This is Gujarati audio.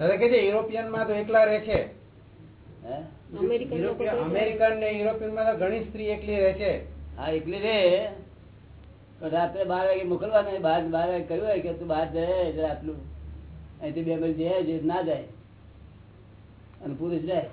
દાદા કે છે યુરોપિયનમાં તો એકલા રહે છે. અમેરિકન ને યુરોપિયનમાં તો ઘણી સ્ત્રી એકલી રહે છે. હા એકલી રે. રાત્રે બાર વાગે મોકલવાનું બાર બાર વાગે કહ્યું હોય કે તું બહાર જાય જરા આટલું. અહીંથી બે બધી જાય ના જાય. અને પુરુષ જાય.